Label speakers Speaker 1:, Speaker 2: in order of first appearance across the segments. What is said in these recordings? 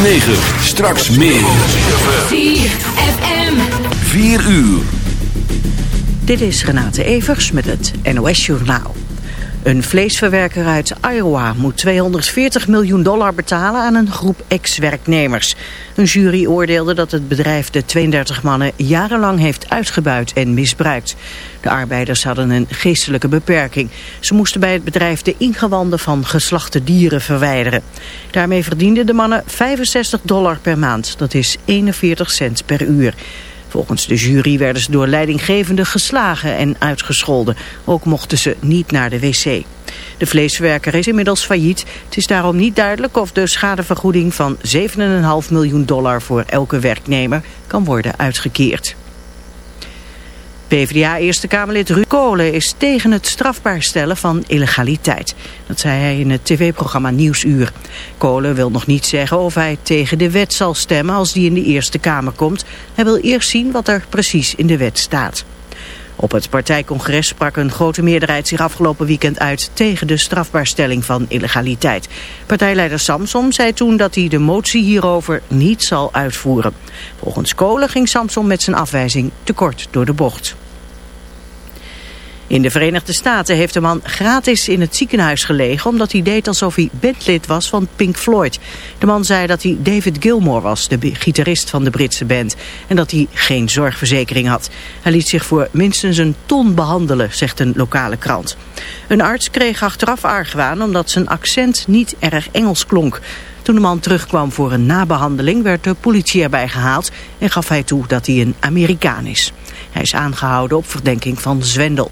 Speaker 1: 106.9. Straks meer.
Speaker 2: 4FM.
Speaker 1: 4 uur.
Speaker 3: Dit is Renate Evers met het NOS Journaal. Een vleesverwerker uit Iowa moet 240 miljoen dollar betalen aan een groep ex-werknemers. Een jury oordeelde dat het bedrijf de 32 mannen jarenlang heeft uitgebuit en misbruikt. De arbeiders hadden een geestelijke beperking. Ze moesten bij het bedrijf de ingewanden van geslachte dieren verwijderen. Daarmee verdienden de mannen 65 dollar per maand, dat is 41 cent per uur. Volgens de jury werden ze door leidinggevenden geslagen en uitgescholden. Ook mochten ze niet naar de wc. De vleesverwerker is inmiddels failliet. Het is daarom niet duidelijk of de schadevergoeding van 7,5 miljoen dollar voor elke werknemer kan worden uitgekeerd. PvdA-Eerste Kamerlid Ruud Kolen is tegen het strafbaar stellen van illegaliteit. Dat zei hij in het tv-programma Nieuwsuur. Kolen wil nog niet zeggen of hij tegen de wet zal stemmen als die in de Eerste Kamer komt. Hij wil eerst zien wat er precies in de wet staat. Op het partijcongres sprak een grote meerderheid zich afgelopen weekend uit tegen de strafbaarstelling van illegaliteit. Partijleider Samson zei toen dat hij de motie hierover niet zal uitvoeren. Volgens Kolen ging Samson met zijn afwijzing tekort door de bocht. In de Verenigde Staten heeft de man gratis in het ziekenhuis gelegen... omdat hij deed alsof hij bandlid was van Pink Floyd. De man zei dat hij David Gilmour was, de gitarist van de Britse band... en dat hij geen zorgverzekering had. Hij liet zich voor minstens een ton behandelen, zegt een lokale krant. Een arts kreeg achteraf argwaan omdat zijn accent niet erg Engels klonk. Toen de man terugkwam voor een nabehandeling werd de politie erbij gehaald... en gaf hij toe dat hij een Amerikaan is. Hij is aangehouden op verdenking van zwendel.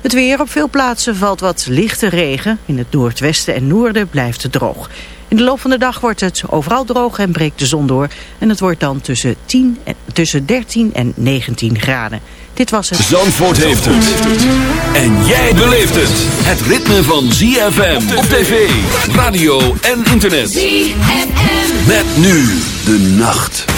Speaker 3: Het weer op veel plaatsen valt wat lichte regen. In het noordwesten en noorden blijft het droog. In de loop van de dag wordt het overal droog en breekt de zon door. En het wordt dan tussen, 10 en, tussen 13 en 19 graden. Dit was het.
Speaker 1: Zandvoort heeft het. En jij beleeft het. Het ritme van ZFM op tv, radio en internet.
Speaker 2: ZFM.
Speaker 1: Met nu de nacht.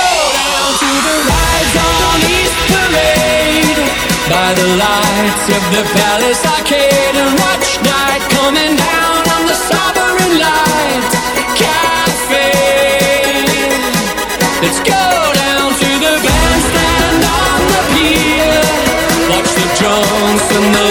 Speaker 4: the lights of the palace arcade and watch night coming down on the sovereign light cafe. Let's go down to the bandstand on the pier, watch the drums and the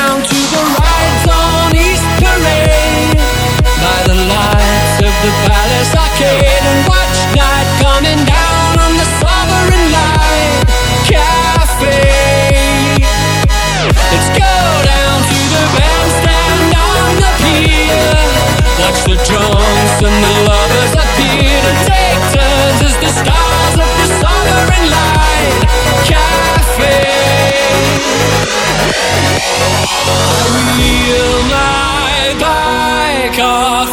Speaker 4: Palace Arcade and watch night coming down on the Sovereign Light Cafe. Let's go down to the bandstand on the pier. Watch the drums and the lovers appear to take turns as the stars of the Sovereign Light Cafe. I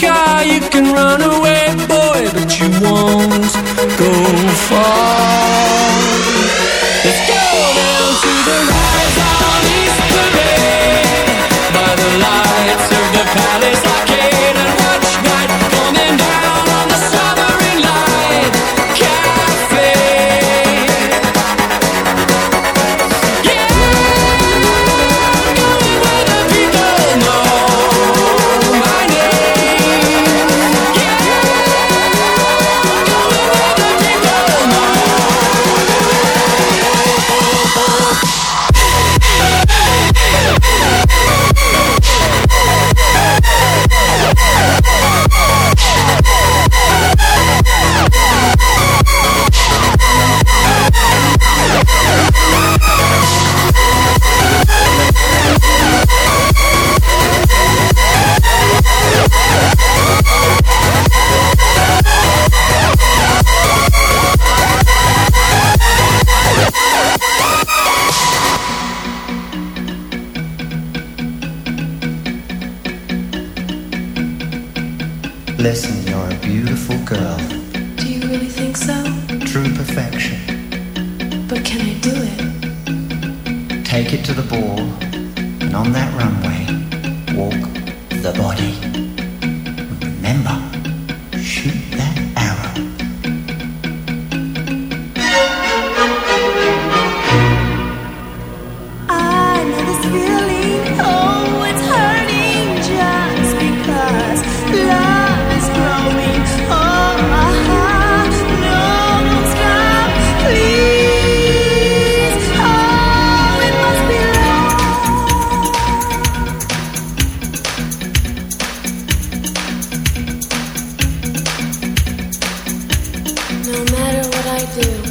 Speaker 4: Car. You can run away, boy, but you won't go far.
Speaker 5: Do,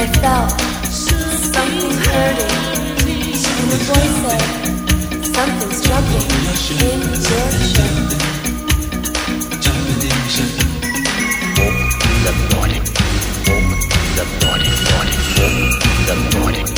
Speaker 5: I felt. Something hurting. And the voice said, something's jumping in
Speaker 6: your shirt.
Speaker 5: the morning, the morning, morning, the morning,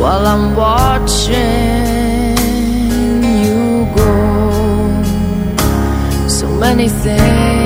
Speaker 7: while I'm watching you go. So many things.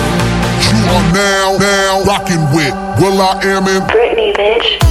Speaker 8: Are now, now rocking with will.i.am in
Speaker 9: Britney, bitch.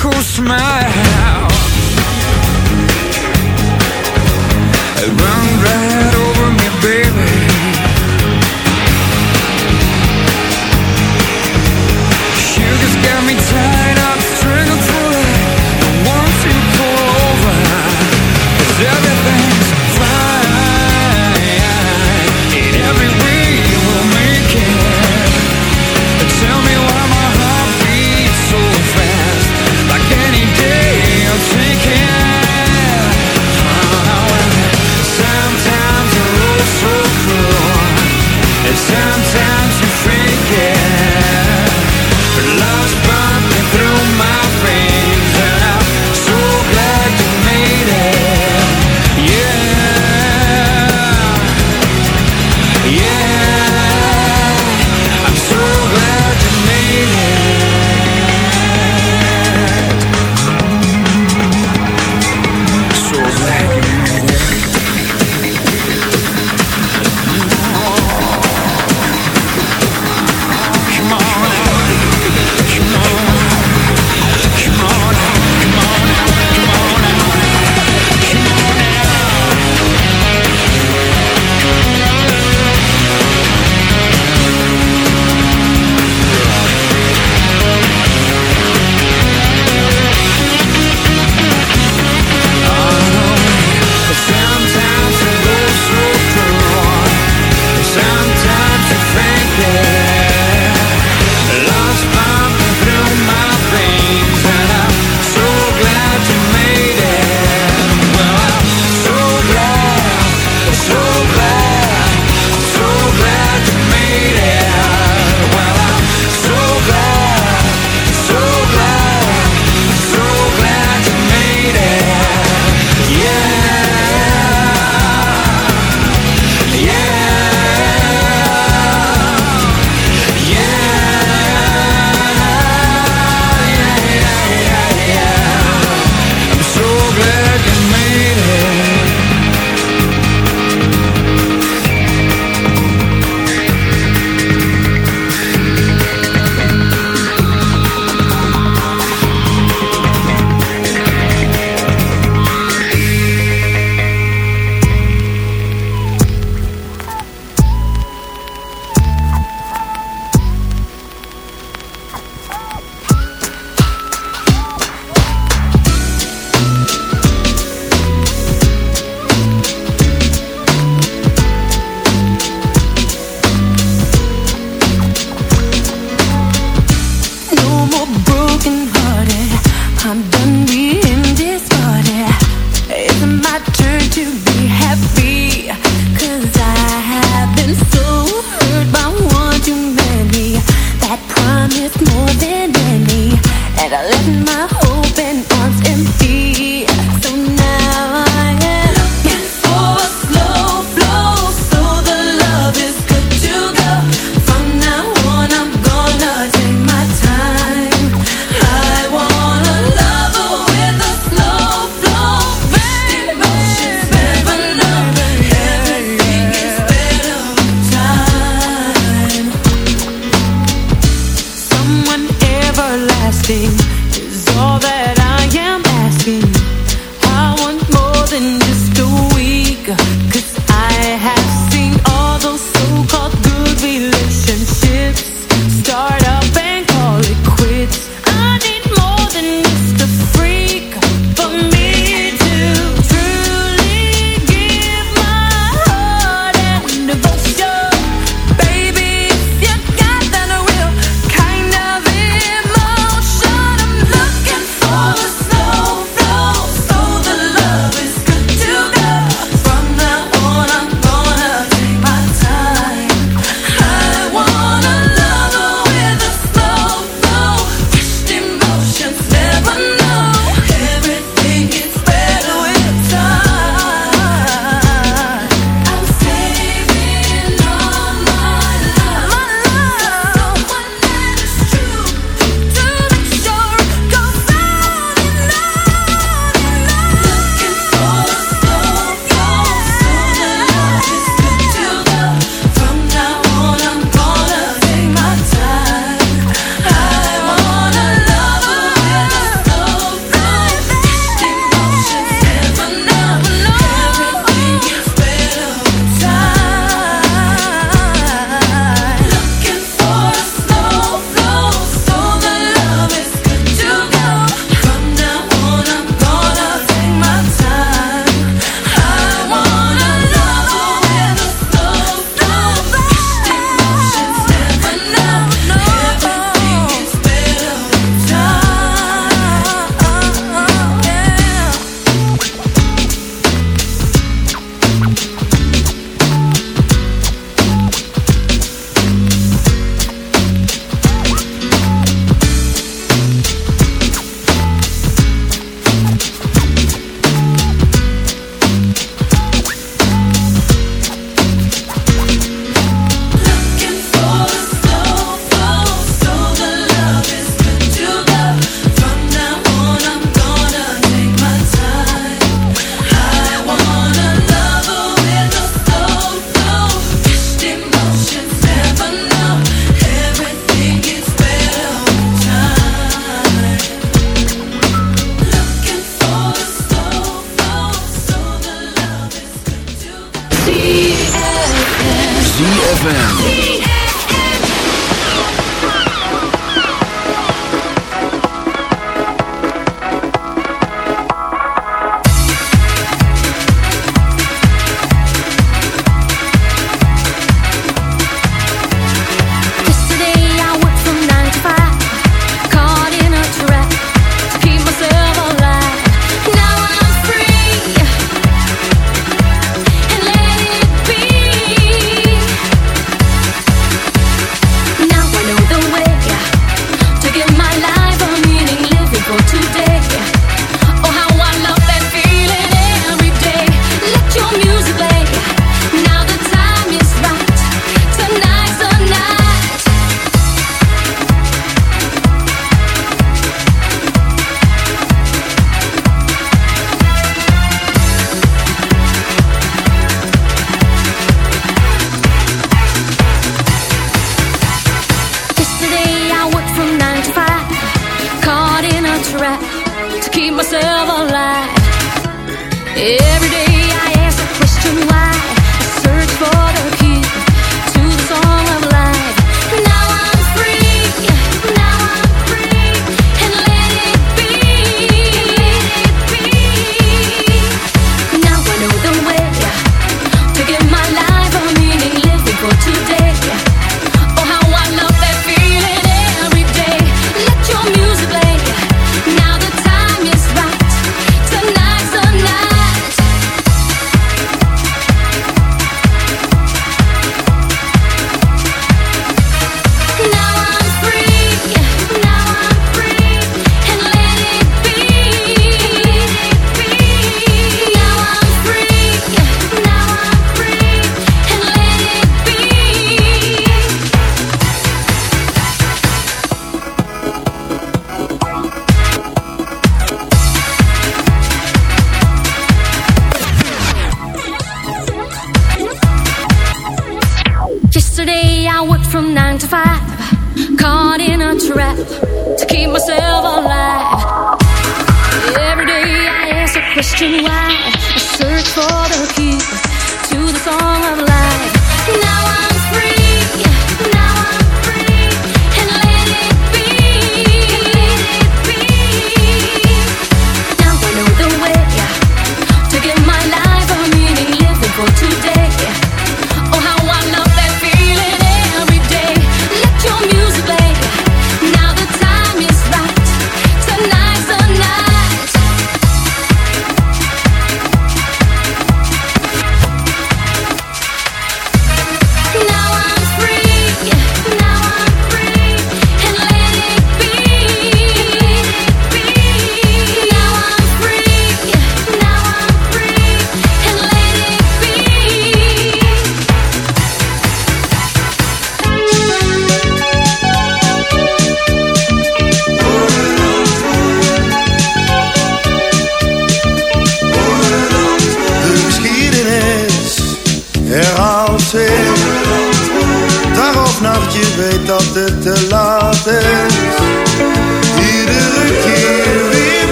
Speaker 4: cocoa smile.